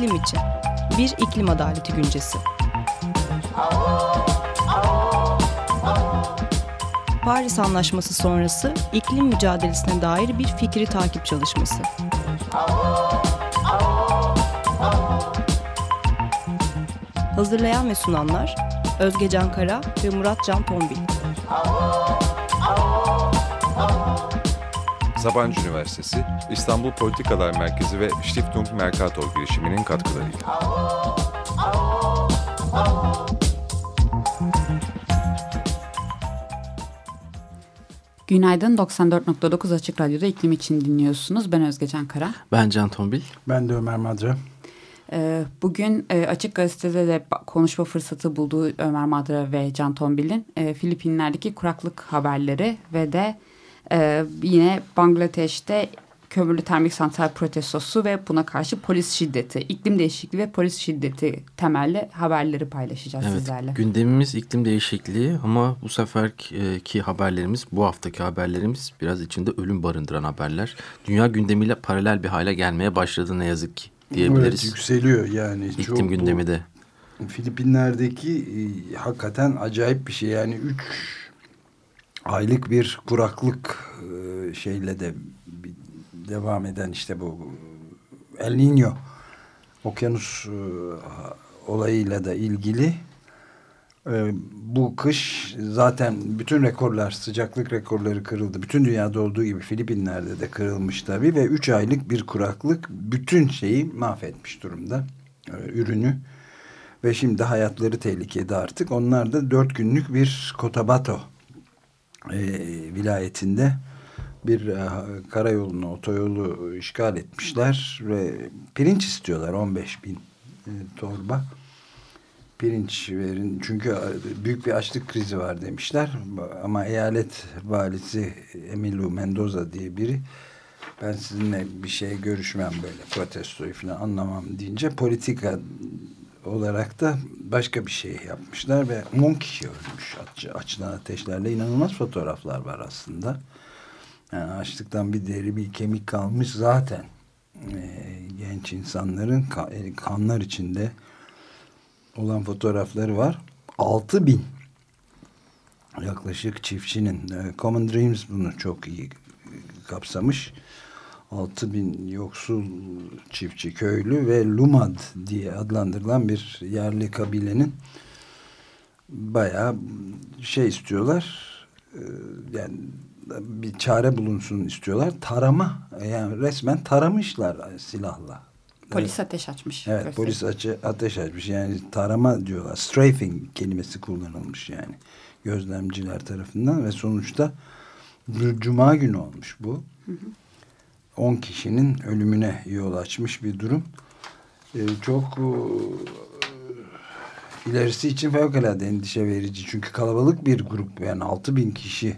İklim için. Bir iklim adaleti güncesi. Paris Anlaşması sonrası iklim mücadelesine dair bir fikri takip çalışması. Hazırlayan ve sunanlar Özge Can Kara ve Murat Can Tombil. Sabancı Üniversitesi, İstanbul Politikalar Merkezi ve Stiftung Mercator girişiminin katkılarıyla. Günaydın 94.9 Açık Radyo'da iklim için dinliyorsunuz. Ben Özge Can Kara. Ben Can Tombil. Ben de Ömer Madra. Ee, bugün e, Açık Gazete'de de konuşma fırsatı bulduğu Ömer Madra ve Can Tombil'in e, Filipinler'deki kuraklık haberleri ve de e, yine Bangladeş'te kömürlü termik santral protestosu ve buna karşı polis şiddeti, iklim değişikliği ve polis şiddeti temelli haberleri paylaşacağız evet, sizlerle. Gündemimiz iklim değişikliği ama bu seferki haberlerimiz, bu haftaki haberlerimiz biraz içinde ölüm barındıran haberler. Dünya gündemiyle paralel bir hale gelmeye başladı ne yazık ki diyebiliriz. Evet, yükseliyor yani. İklim çok gündemi de. Filipinler'deki e, hakikaten acayip bir şey yani 3 aylık bir kuraklık e, şeyle de devam eden işte bu El Niño okyanus e, olayıyla da ilgili e, bu kış zaten bütün rekorlar sıcaklık rekorları kırıldı. Bütün dünyada olduğu gibi Filipinler'de de kırılmış tabii ve 3 aylık bir kuraklık bütün şeyi mahvetmiş durumda. E, ürünü ve şimdi hayatları tehlikede artık. Onlar da 4 günlük bir Cotabato e, vilayetinde bir e, karayolunu, otoyolu işgal etmişler ve pirinç istiyorlar 15 bin e, torba. Pirinç verin çünkü e, büyük bir açlık krizi var demişler ama eyalet valisi Emilio Mendoza diye biri ben sizinle bir şey görüşmem böyle protestoyu falan anlamam deyince politika olarak da başka bir şey yapmışlar ve 10 kişi ölmüş aç, açılan ateşlerle inanılmaz fotoğraflar var aslında. Yani açlıktan bir deri bir kemik kalmış zaten e, genç insanların e, kanlar içinde olan fotoğrafları var. 6 bin yaklaşık çiftçinin e, Common Dreams bunu çok iyi kapsamış. 6 bin yoksul çiftçi köylü ve Lumad diye adlandırılan bir yerli kabilenin bayağı şey istiyorlar yani bir çare bulunsun istiyorlar. Tarama yani resmen taramışlar silahla. Polis evet. ateş açmış. Evet göstereyim. polis açı, ateş açmış. Yani tarama diyorlar. Strafing kelimesi kullanılmış yani. Gözlemciler tarafından ve sonuçta Cuma günü olmuş bu. Hı hı. 10 kişinin ölümüne yol açmış bir durum. Ee, çok e, ilerisi için fevkalade endişe verici. Çünkü kalabalık bir grup yani 6 bin kişi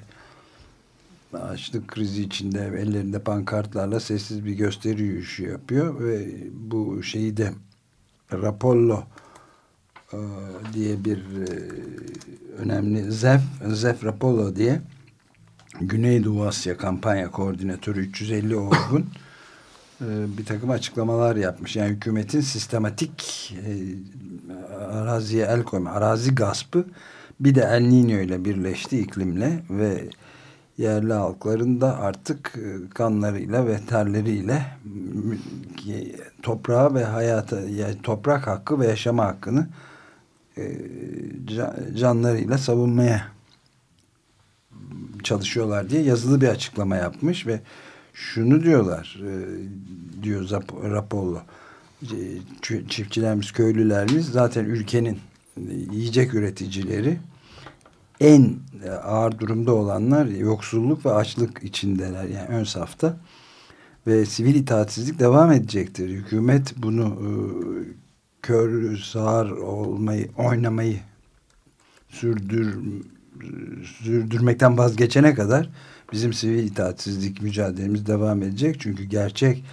açlık krizi içinde ellerinde pankartlarla sessiz bir gösteri yürüyüşü yapıyor ve bu şeyi de Rapollo e, diye bir e, önemli Zef, Zef Rapollo diye Güneydoğu Asya kampanya koordinatörü 350 Orgun e, bir takım açıklamalar yapmış. Yani hükümetin sistematik araziye el koyma, arazi gaspı bir de El Niño ile birleşti iklimle ve yerli halkların da artık e, kanlarıyla ve terleriyle toprağa ve hayata yani toprak hakkı ve yaşama hakkını e, canlarıyla savunmaya çalışıyorlar diye yazılı bir açıklama yapmış ve şunu diyorlar e, diyor Rapollo çiftçilerimiz köylülerimiz zaten ülkenin yiyecek üreticileri en e, ağır durumda olanlar yoksulluk ve açlık içindeler. Yani ön safta. Ve sivil itaatsizlik devam edecektir. Hükümet bunu e, kör, sağır olmayı, oynamayı sürdür, sürdürmekten vazgeçene kadar bizim sivil itaatsizlik mücadelemiz devam edecek. Çünkü gerçek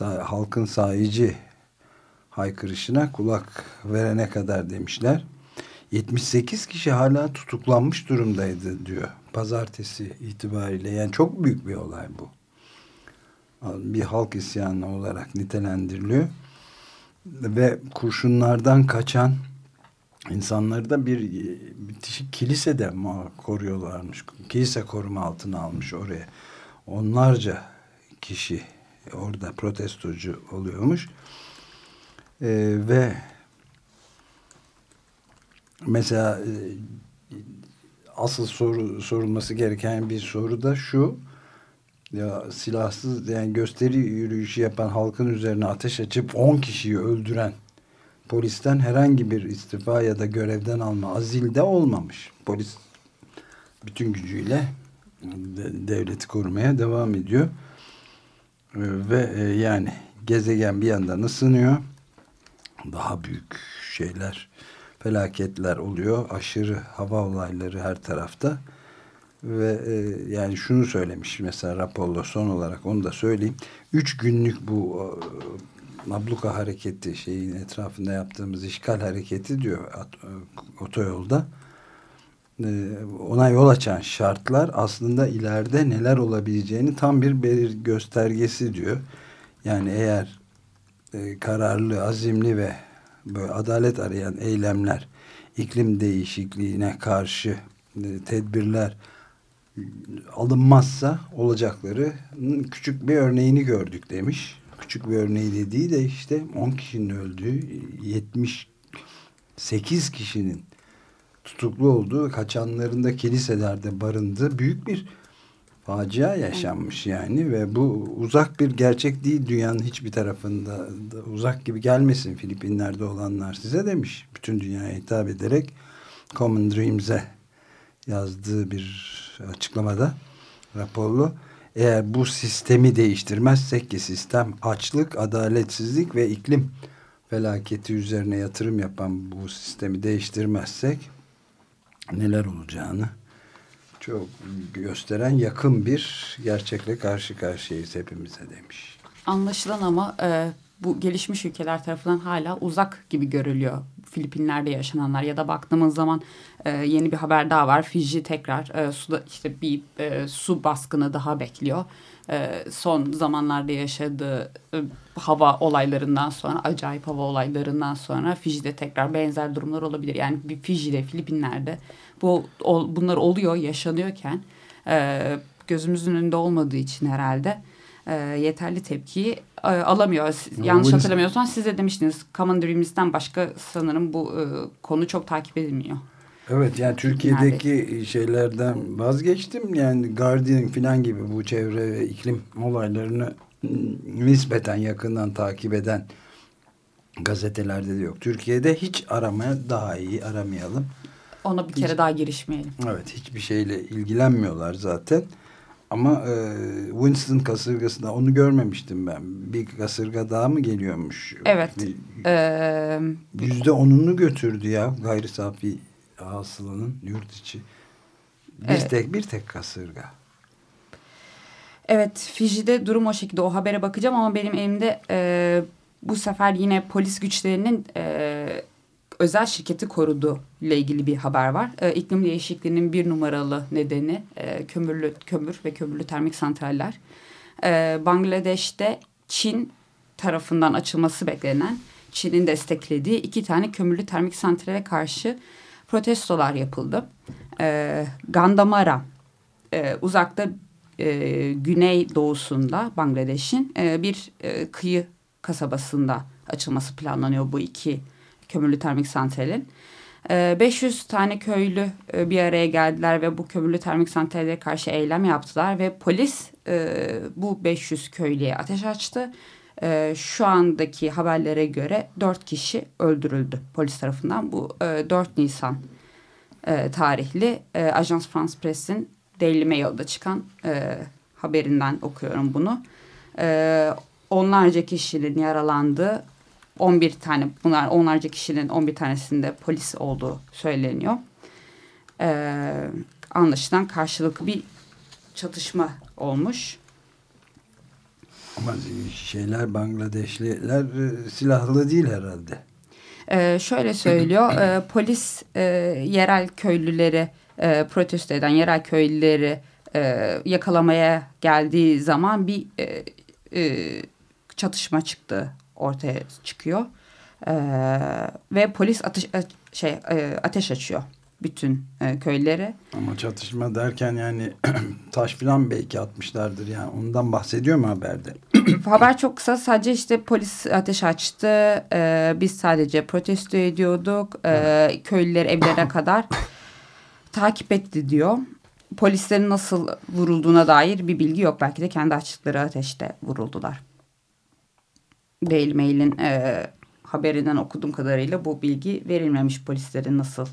halkın sahici haykırışına kulak verene kadar demişler. 78 kişi hala tutuklanmış durumdaydı diyor. Pazartesi itibariyle. Yani çok büyük bir olay bu. Bir halk isyanı olarak nitelendiriliyor. ve kurşunlardan kaçan insanları da bir bitişik kilisede koruyorlarmış. Kilise koruma altına almış oraya. Onlarca kişi orada protestocu oluyormuş. Ee, ve mesela e, asıl soru sorulması gereken bir soru da şu ya silahsız yani gösteri yürüyüşü yapan halkın üzerine ateş açıp 10 kişiyi öldüren polisten herhangi bir istifa ya da görevden alma azilde olmamış. Polis bütün gücüyle devleti korumaya devam ediyor. Ve e, yani gezegen bir yandan ısınıyor. Daha büyük şeyler, felaketler oluyor. Aşırı hava olayları her tarafta. Ve e, yani şunu söylemiş mesela raporla son olarak onu da söyleyeyim. Üç günlük bu e, abluka hareketi şeyin etrafında yaptığımız işgal hareketi diyor e, otoyolda e, ona yol açan şartlar aslında ileride neler olabileceğini tam bir belir göstergesi diyor. Yani eğer e, kararlı, azimli ve böyle adalet arayan eylemler, iklim değişikliğine karşı tedbirler alınmazsa olacakları küçük bir örneğini gördük demiş. Küçük bir örneği dediği de işte 10 kişinin öldüğü 78 kişinin tutuklu olduğu kaçanların da kiliselerde barındığı büyük bir facia yaşanmış yani ve bu uzak bir gerçek değil dünyanın hiçbir tarafında da uzak gibi gelmesin Filipinler'de olanlar size demiş. Bütün dünyaya hitap ederek Common Dreams'e yazdığı bir açıklamada raporlu eğer bu sistemi değiştirmezsek ki sistem açlık, adaletsizlik ve iklim felaketi üzerine yatırım yapan bu sistemi değiştirmezsek neler olacağını çok gösteren yakın bir gerçekle karşı karşıyayız hepimize demiş. Anlaşılan ama e, bu gelişmiş ülkeler tarafından hala uzak gibi görülüyor. Filipinler'de yaşananlar ya da baktığımız zaman e, yeni bir haber daha var. Fiji tekrar e, suda işte bir e, su baskını daha bekliyor. E, son zamanlarda yaşadığı e, hava olaylarından sonra acayip hava olaylarından sonra Fiji'de tekrar benzer durumlar olabilir. Yani bir Fiji'de, Filipinler'de bu o, bunlar oluyor, yaşanıyorken e, gözümüzün önünde olmadığı için herhalde e, yeterli tepkiyi e, alamıyor. Ama Yanlış hatırlamıyorsam siz de demiştiniz Common Dreams'ten başka sanırım bu e, konu çok takip edilmiyor. Evet yani Türkiye'deki Nerede? şeylerden vazgeçtim. Yani Guardian falan gibi bu çevre ve iklim olaylarını nispeten yakından takip eden gazetelerde de yok. Türkiye'de hiç aramaya daha iyi aramayalım. Ona bir kere hiç, daha girişmeyelim. Evet hiçbir şeyle ilgilenmiyorlar zaten. Ama e, Winston kasırgasında onu görmemiştim ben. Bir kasırga daha mı geliyormuş? Evet. Yüzde onunu götürdü ya gayri safi hasılanın yurt içi. Bir evet. tek bir tek kasırga. Evet Fiji'de durum o şekilde o habere bakacağım ama benim elimde e, bu sefer yine polis güçlerinin e, özel şirketi korudu ile ilgili bir haber var. E, iklim değişikliğinin bir numaralı nedeni e, kömürlü kömür ve kömürlü termik santraller. E, Bangladeş'te Çin tarafından açılması beklenen Çin'in desteklediği iki tane kömürlü termik santrale karşı protestolar yapıldı. E, Gandamara e, uzakta e, güney doğusunda Bangladeş'in e, bir e, kıyı kasabasında açılması planlanıyor bu iki kömürlü termik santralin. 500 ee, tane köylü e, bir araya geldiler ve bu kömürlü termik santrallere karşı eylem yaptılar ve polis e, bu 500 köylüye ateş açtı. E, şu andaki haberlere göre 4 kişi öldürüldü polis tarafından. Bu 4 Nisan tarihli Ajans France Press'in Daily Mail'da çıkan haberinden okuyorum bunu. Onlarca kişinin yaralandığı 11 tane bunlar onlarca kişinin 11 tanesinde polis olduğu söyleniyor. Ee, anlaşılan karşılıklı bir çatışma olmuş. Ama şeyler Bangladeşliler e, silahlı değil herhalde. Ee, şöyle söylüyor e, polis e, yerel köylüleri e, protesto eden yerel köylüleri e, yakalamaya geldiği zaman bir e, e, çatışma çıktı ortaya çıkıyor. E, ve polis ateş, şey, e, ateş açıyor bütün e, köylere. Ama çatışma derken yani taş filan belki atmışlardır yani ondan bahsediyor mu haberde? Haber çok kısa sadece işte polis ateş açtı e, biz sadece protesto ediyorduk e, köylüler evlerine kadar takip etti diyor. Polislerin nasıl vurulduğuna dair bir bilgi yok belki de kendi açtıkları ateşte vuruldular. Daily Mail'in e, haberinden okuduğum kadarıyla bu bilgi verilmemiş polislerin nasıl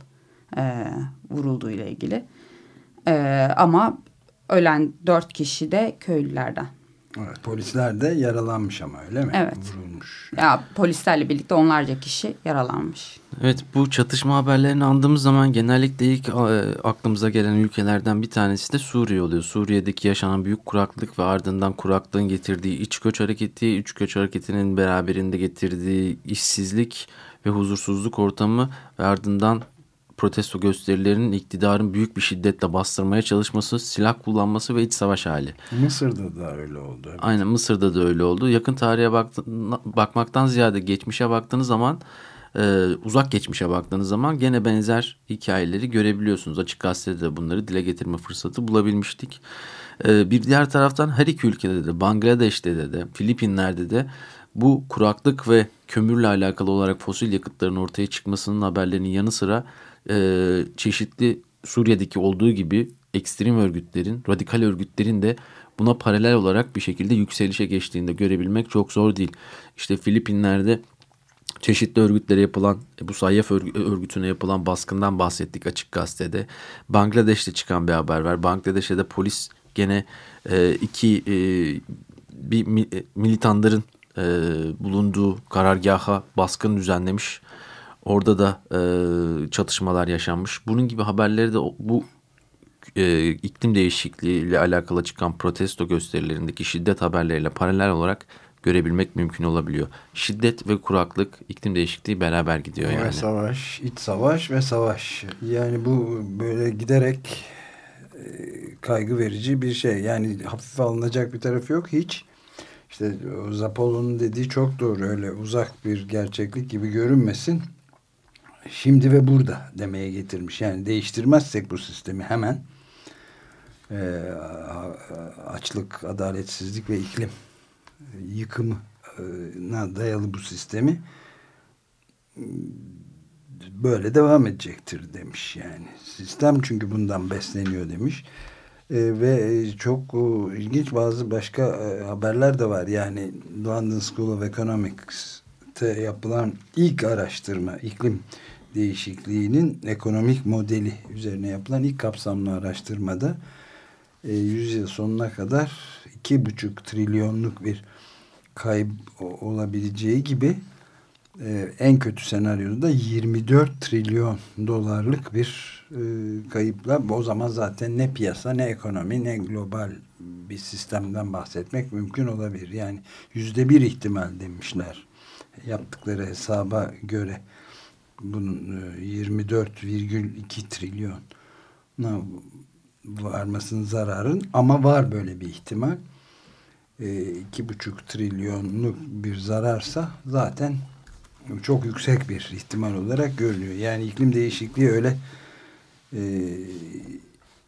e, vurulduğuyla ilgili. E, ama ölen dört kişi de köylülerden. Evet, polisler de yaralanmış ama öyle mi? Evet. Vurulmuş. Ya polislerle birlikte onlarca kişi yaralanmış. Evet bu çatışma haberlerini andığımız zaman genellikle ilk e, aklımıza gelen ülkelerden bir tanesi de Suriye oluyor. Suriye'deki yaşanan büyük kuraklık ve ardından kuraklığın getirdiği iç göç hareketi, iç göç hareketinin beraberinde getirdiği işsizlik ve huzursuzluk ortamı ve ardından protesto gösterilerinin iktidarın büyük bir şiddetle bastırmaya çalışması, silah kullanması ve iç savaş hali. Mısır'da da öyle oldu. Evet. Aynen Mısır'da da öyle oldu. Yakın tarihe bakmaktan ziyade geçmişe baktığınız zaman e, uzak geçmişe baktığınız zaman gene benzer hikayeleri görebiliyorsunuz. Açık gazetede de bunları dile getirme fırsatı bulabilmiştik. E, bir diğer taraftan her iki ülkede de Bangladeş'te de, de Filipinler'de de bu kuraklık ve kömürle alakalı olarak fosil yakıtların ortaya çıkmasının haberlerinin yanı sıra e, çeşitli Suriye'deki olduğu gibi ekstrem örgütlerin, radikal örgütlerin de buna paralel olarak bir şekilde yükselişe geçtiğinde görebilmek çok zor değil. İşte Filipinler'de çeşitli örgütlere yapılan bu Sayyaf örgütüne yapılan baskından bahsettik açık gazetede. Bangladeş'te çıkan bir haber var. Bangladeş'te de polis gene e, iki e, bir militanların e, bulunduğu karargaha baskın düzenlemiş. Orada da e, çatışmalar yaşanmış. Bunun gibi haberleri de bu e, iklim değişikliği ile alakalı çıkan protesto gösterilerindeki şiddet haberleriyle paralel olarak görebilmek mümkün olabiliyor. Şiddet ve kuraklık, iklim değişikliği beraber gidiyor yani. Ve savaş, iç savaş ve savaş. Yani bu böyle giderek e, kaygı verici bir şey. Yani hafife alınacak bir tarafı yok hiç. İşte Zapolo'nun dediği çok doğru. Öyle uzak bir gerçeklik gibi görünmesin şimdi ve burada demeye getirmiş. Yani değiştirmezsek bu sistemi hemen e, açlık, adaletsizlik ve iklim yıkımına dayalı bu sistemi böyle devam edecektir demiş yani. Sistem çünkü bundan besleniyor demiş. E, ve çok e, ilginç bazı başka e, haberler de var. Yani London School of Economics'te yapılan ilk araştırma iklim değişikliğinin ekonomik modeli üzerine yapılan ilk kapsamlı araştırmada e, 100 yıl sonuna kadar iki buçuk trilyonluk bir kayıp olabileceği gibi e, en kötü senaryoda 24 trilyon dolarlık bir e, kayıpla o zaman zaten ne piyasa ne ekonomi ne global bir sistemden bahsetmek mümkün olabilir. Yani yüzde bir ihtimal demişler yaptıkları hesaba göre bunun 24,2 e, trilyon varmasının zararın ama var böyle bir ihtimal. E, iki buçuk trilyonluk bir zararsa zaten çok yüksek bir ihtimal olarak görülüyor. Yani iklim değişikliği öyle e,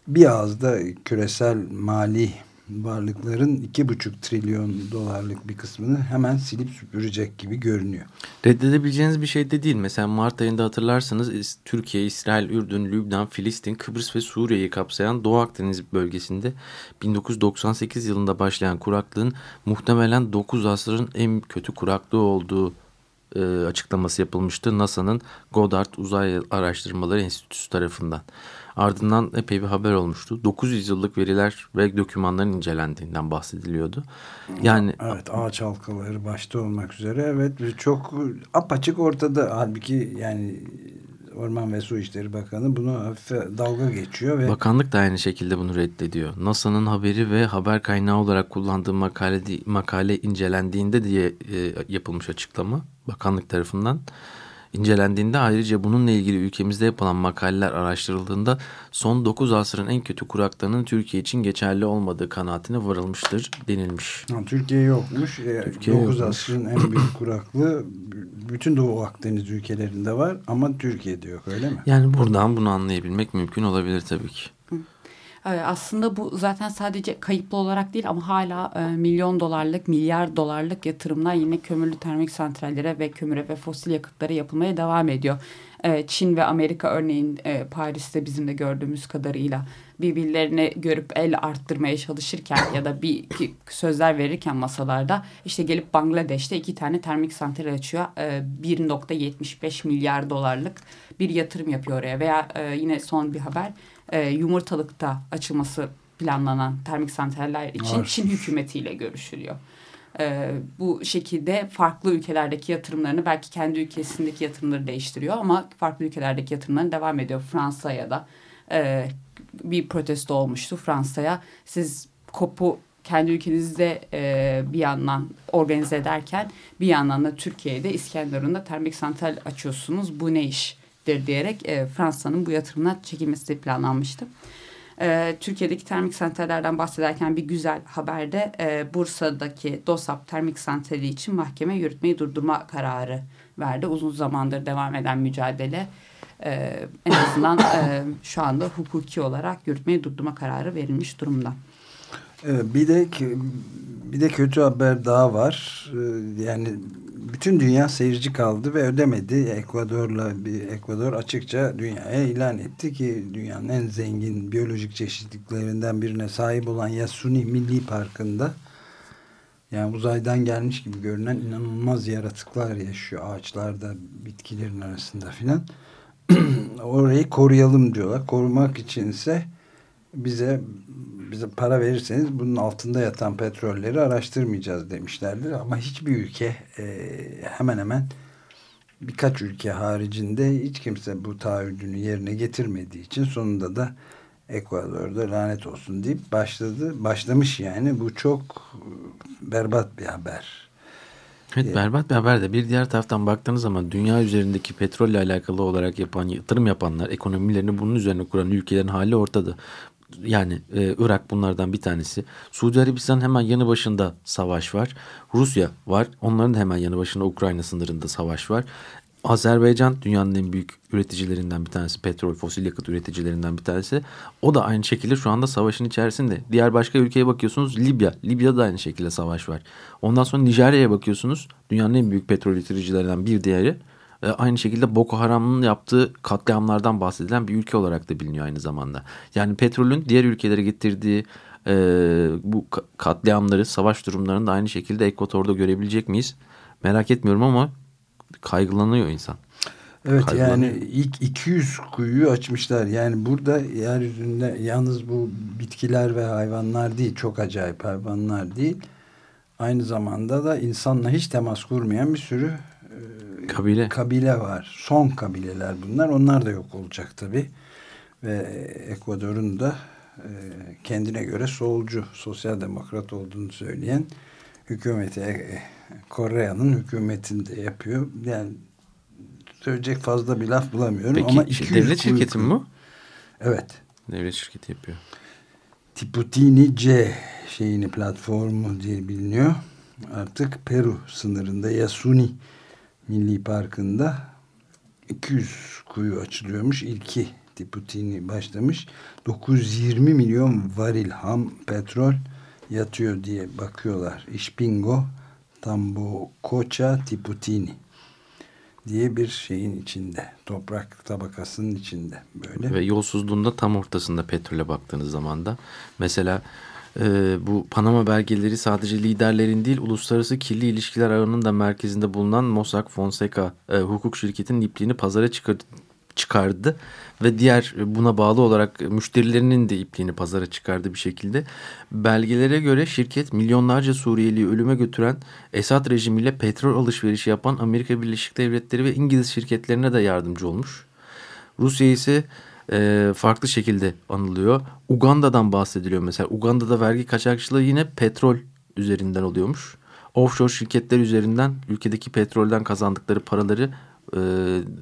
bir ağızda küresel mali varlıkların iki buçuk trilyon dolarlık bir kısmını hemen silip süpürecek gibi görünüyor. Reddedebileceğiniz bir şey de değil. Mesela Mart ayında hatırlarsanız Türkiye, İsrail, Ürdün, Lübnan, Filistin, Kıbrıs ve Suriye'yi kapsayan Doğu Akdeniz bölgesinde 1998 yılında başlayan kuraklığın muhtemelen 9 asrın en kötü kuraklığı olduğu e, açıklaması yapılmıştı NASA'nın Goddard Uzay Araştırmaları Enstitüsü tarafından. Ardından epey bir haber olmuştu. 900 yıllık veriler ve dokümanların incelendiğinden bahsediliyordu. Yani evet ağaç halkaları başta olmak üzere evet çok apaçık ortada halbuki yani Orman ve Su İşleri Bakanı bunu hafife dalga geçiyor. ve Bakanlık da aynı şekilde bunu reddediyor. NASA'nın haberi ve haber kaynağı olarak kullandığı makale, makale incelendiğinde diye e, yapılmış açıklama bakanlık tarafından. İncelendiğinde ayrıca bununla ilgili ülkemizde yapılan makaleler araştırıldığında son 9 asrın en kötü kuraklığının Türkiye için geçerli olmadığı kanaatine varılmıştır denilmiş. Ha, Türkiye yokmuş. E, Türkiye 9 yokmuş. asrın en büyük kuraklığı bütün Doğu Akdeniz ülkelerinde var ama Türkiye'de yok öyle mi? Yani buradan bunu anlayabilmek mümkün olabilir tabii ki. Ee, Aslında bu zaten sadece kayıplı olarak değil ama hala e, milyon dolarlık, milyar dolarlık yatırımlar yine kömürlü termik santrallere ve kömüre ve fosil yakıtlara yapılmaya devam ediyor. Ee, Çin ve Amerika örneğin e, Paris'te bizim de gördüğümüz kadarıyla birbirlerini görüp el arttırmaya çalışırken ya da bir sözler verirken masalarda işte gelip Bangladeş'te iki tane termik santral açıyor. Ee, 1.75 milyar dolarlık bir yatırım yapıyor oraya veya e, yine son bir haber e, yumurtalıkta açılması planlanan termik santraller için Var. Çin hükümetiyle görüşülüyor. E, bu şekilde farklı ülkelerdeki yatırımlarını belki kendi ülkesindeki yatırımları değiştiriyor ama farklı ülkelerdeki yatırımlarını devam ediyor. Fransa'ya da e, bir protesto olmuştu Fransa'ya. Siz kopu kendi ülkenizde e, bir yandan organize ederken bir yandan da Türkiye'de İskenderun'da termik santral açıyorsunuz. Bu ne iştir diyerek e, Fransa'nın bu yatırımına çekilmesi planlanmıştı. E, Türkiye'deki termik santrallerden bahsederken bir güzel haberde e, Bursa'daki DOSAP termik santrali için mahkeme yürütmeyi durdurma kararı verdi. Uzun zamandır devam eden mücadele e, en azından e, şu anda hukuki olarak yürütmeyi durdurma kararı verilmiş durumda. Bir de bir de kötü haber daha var. Ee, Yani bütün dünya seyirci kaldı ve ödemedi. Ekvador'la bir Ekvador açıkça dünyaya ilan etti ki dünyanın en zengin biyolojik çeşitliklerinden birine sahip olan Yasuni Milli Parkı'nda yani uzaydan gelmiş gibi görünen inanılmaz yaratıklar yaşıyor ağaçlarda, bitkilerin arasında filan. Orayı koruyalım diyorlar. Korumak içinse bize bize para verirseniz bunun altında yatan petrolleri araştırmayacağız demişlerdir. Ama hiçbir ülke e, hemen hemen birkaç ülke haricinde hiç kimse bu taahhüdünü yerine getirmediği için sonunda da Ekvador'da lanet olsun deyip başladı. Başlamış yani. Bu çok e, berbat bir haber. Evet berbat bir haber de bir diğer taraftan baktığınız zaman dünya üzerindeki petrolle alakalı olarak yapan yatırım yapanlar ekonomilerini bunun üzerine kuran ülkelerin hali ortada. Yani e, Irak bunlardan bir tanesi. Suudi Arabistan hemen yanı başında savaş var. Rusya var. Onların hemen yanı başında Ukrayna sınırında savaş var. Azerbaycan dünyanın en büyük üreticilerinden bir tanesi. Petrol, fosil yakıt üreticilerinden bir tanesi. O da aynı şekilde şu anda savaşın içerisinde. Diğer başka ülkeye bakıyorsunuz Libya. Libya'da da aynı şekilde savaş var. Ondan sonra Nijerya'ya bakıyorsunuz. Dünyanın en büyük petrol üreticilerinden bir diğeri. E, aynı şekilde Boko Haram'ın yaptığı katliamlardan bahsedilen bir ülke olarak da biliniyor aynı zamanda. Yani petrolün diğer ülkelere getirdiği e, bu ka- katliamları, savaş durumlarını da aynı şekilde Ekvator'da görebilecek miyiz? Merak etmiyorum ama kaygılanıyor insan. Evet yani ilk 200 kuyuyu açmışlar. Yani burada yeryüzünde yalnız bu bitkiler ve hayvanlar değil çok acayip hayvanlar değil. Aynı zamanda da insanla hiç temas kurmayan bir sürü Kabile. kabile var. Son kabileler bunlar. Onlar da yok olacak tabii. Ve Ekvador'un da e, kendine göre solcu, sosyal demokrat olduğunu söyleyen hükümeti e, Kore'nin hükümetinde yapıyor. Yani söyleyecek fazla bir laf bulamıyorum Peki ama şey, 200 devlet şirketi mi bu? Evet. Devlet şirketi yapıyor. Tiputini C şeyini platformu diye biliniyor. Artık Peru sınırında Yasuni Milli Parkı'nda 200 kuyu açılıyormuş. İlki Tiputini başlamış. 920 milyon varil ham petrol yatıyor diye bakıyorlar. İşpingo Tambokoça Tiputini diye bir şeyin içinde. Toprak tabakasının içinde böyle. Ve yolsuzluğun da tam ortasında petrole baktığınız zaman da. Mesela e, bu Panama belgeleri sadece liderlerin değil uluslararası kirli ilişkiler ağının da merkezinde bulunan Mossack Fonseca e, hukuk şirketinin ipliğini pazara çıkardı çıkardı ve diğer e, buna bağlı olarak müşterilerinin de ipliğini pazara çıkardı bir şekilde. Belgelere göre şirket milyonlarca Suriyeliyi ölüme götüren Esad rejimiyle petrol alışverişi yapan Amerika Birleşik Devletleri ve İngiliz şirketlerine de yardımcı olmuş. Rusya ise e, farklı şekilde anılıyor. Uganda'dan bahsediliyor mesela. Uganda'da vergi kaçakçılığı yine petrol üzerinden oluyormuş. Offshore şirketler üzerinden ülkedeki petrolden kazandıkları paraları e,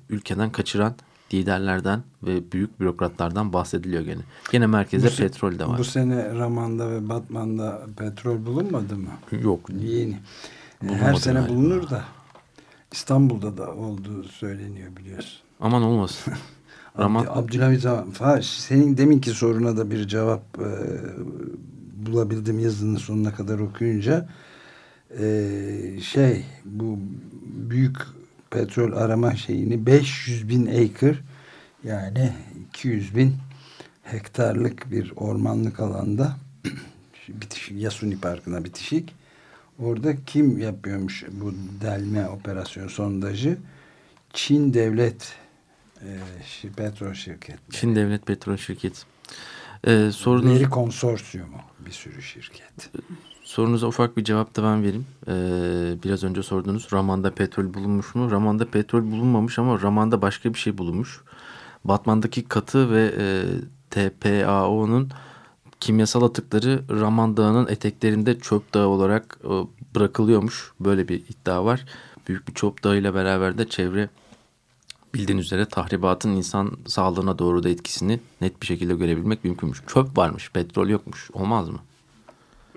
ülkeden kaçıran liderlerden ve büyük bürokratlardan bahsediliyor gene. Gene merkezde Bu petrol de var. Bu sene Raman'da ve Batman'da petrol bulunmadı mı? Yok. Yeni. Bulunmadı Her sene galiba. bulunur da İstanbul'da da olduğu söyleniyor biliyorsun. Aman olmasın. Raman Abd- Abdülhamit Zaman. Fa- Senin deminki soruna da bir cevap e, bulabildim yazının sonuna kadar okuyunca. E, şey bu büyük petrol arama şeyini 500 bin acre yani 200 bin hektarlık bir ormanlık alanda bitişik Yasuni Parkı'na bitişik. Orada kim yapıyormuş bu delme operasyonu sondajı? Çin devlet e, petrol şirketi. Çin Devlet Petrol Şirketi. Ee, sorunuz, Veri konsorsiyumu bir sürü şirket. sorunuza ufak bir cevap da ben vereyim. Ee, biraz önce sordunuz Raman'da petrol bulunmuş mu? Raman'da petrol bulunmamış ama Raman'da başka bir şey bulunmuş. Batman'daki katı ve e, TPAO'nun kimyasal atıkları Raman Dağı'nın eteklerinde çöp dağı olarak e, bırakılıyormuş. Böyle bir iddia var. Büyük bir çöp dağı ile beraber de çevre bildiğiniz üzere tahribatın insan sağlığına doğru da etkisini net bir şekilde görebilmek mümkünmüş. Çöp varmış, petrol yokmuş. Olmaz mı?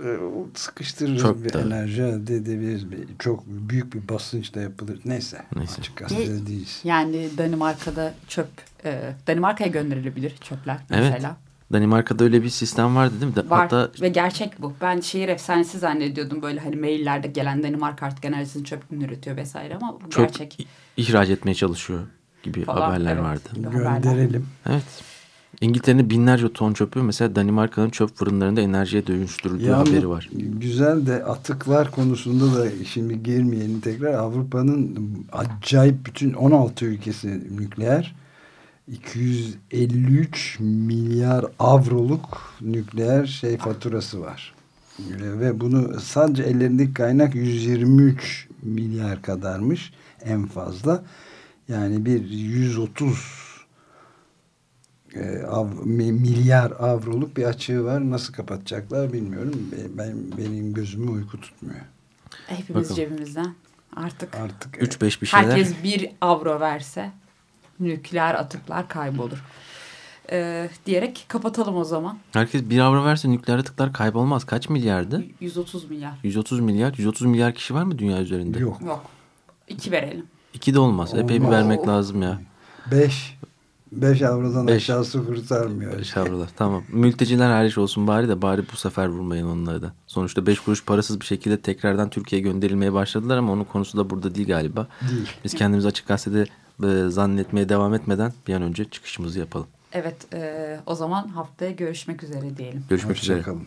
E, o sıkıştırırız Çok bir da. enerji elde edebiliriz. Bir- Çok büyük bir basınçla yapılır. Neyse. Neyse. Açık gazetede değiliz. Yani Danimarka'da çöp, e, Danimarka'ya gönderilebilir çöpler Evet. mesela. Danimarka'da öyle bir sistem vardı değil mi? Var Hatta ve gerçek bu. Ben şehir efsanesi zannediyordum böyle hani maillerde gelen Danimarka artık enerjisini çöpten üretiyor vesaire ama bu çok gerçek. ihraç etmeye çalışıyor gibi Falan, haberler evet. vardı. Gibi haberler. Gönderelim. Evet. İngiltere'nin binlerce ton çöpü mesela Danimarka'nın çöp fırınlarında enerjiye dönüştürüldüğü Yalnız haberi var. Güzel de atıklar konusunda da şimdi girmeyelim tekrar. Avrupa'nın acayip bütün 16 ülkesi nükleer 253 milyar avroluk nükleer şey faturası var. Ve bunu sadece ellerindeki kaynak 123 milyar kadarmış en fazla. Yani bir 130 e, av, mi- milyar avroluk bir açığı var. Nasıl kapatacaklar bilmiyorum. Be- Ben benim gözümü uyku tutmuyor. Hepimiz Bakalım. cebimizden artık Artık 3-5 bir şeyler. herkes bir avro verse nükleer atıklar kaybolur. Ee, diyerek kapatalım o zaman. Herkes bir avro verse nükleer atıklar kaybolmaz. Kaç milyardı? 130 milyar. 130 milyar. 130 milyar kişi var mı dünya üzerinde? yok. Yok. İki verelim. İki de olmaz. Epey bir Olmaz. vermek lazım ya. 5 5 avrodan Beş. aşağısı kurtarmıyor. Beş avrolar. Tamam. Mülteciler hariç olsun bari de bari bu sefer vurmayın onları da. Sonuçta 5 kuruş parasız bir şekilde tekrardan Türkiye'ye gönderilmeye başladılar ama onun konusu da burada değil galiba. Değil. Biz kendimizi açık gazetede e, zannetmeye devam etmeden bir an önce çıkışımızı yapalım. Evet e, o zaman haftaya görüşmek üzere diyelim. Görüşmek üzere. Hoşçakalın.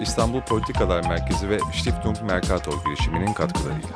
İstanbul Politikalar Merkezi ve Stiftung Mercator girişiminin katkılarıyla.